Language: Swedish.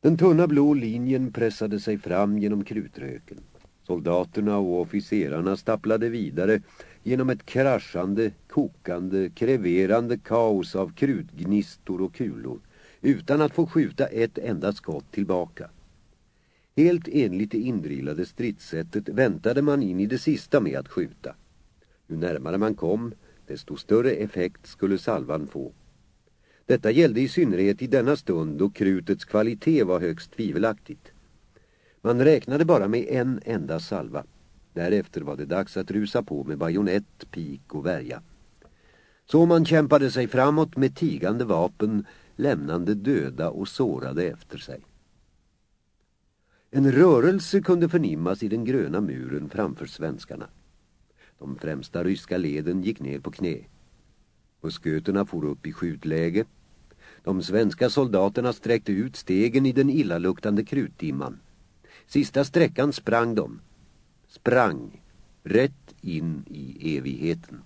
Den tunna blå linjen pressade sig fram genom krutröken. Soldaterna och officerarna stapplade vidare genom ett kraschande, kokande, kreverande kaos av krutgnistor och kulor utan att få skjuta ett enda skott tillbaka. Helt enligt det indrillade stridssättet väntade man in i det sista med att skjuta. Ju närmare man kom, desto större effekt skulle salvan få. Detta gällde i synnerhet i denna stund då krutets kvalitet var högst tvivelaktigt. Man räknade bara med en enda salva. Därefter var det dags att rusa på med bajonett, pik och värja. Så man kämpade sig framåt med tigande vapen, lämnande döda och sårade efter sig. En rörelse kunde förnimmas i den gröna muren framför svenskarna. De främsta ryska leden gick ner på knä. Musköterna for upp i skjutläge. De svenska soldaterna sträckte ut stegen i den illaluktande krutdimman. Sista sträckan sprang de. Sprang. Rätt in i evigheten.